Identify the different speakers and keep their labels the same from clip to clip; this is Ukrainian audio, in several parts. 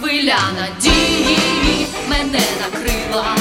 Speaker 1: хвиля надії мене накрила,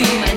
Speaker 1: be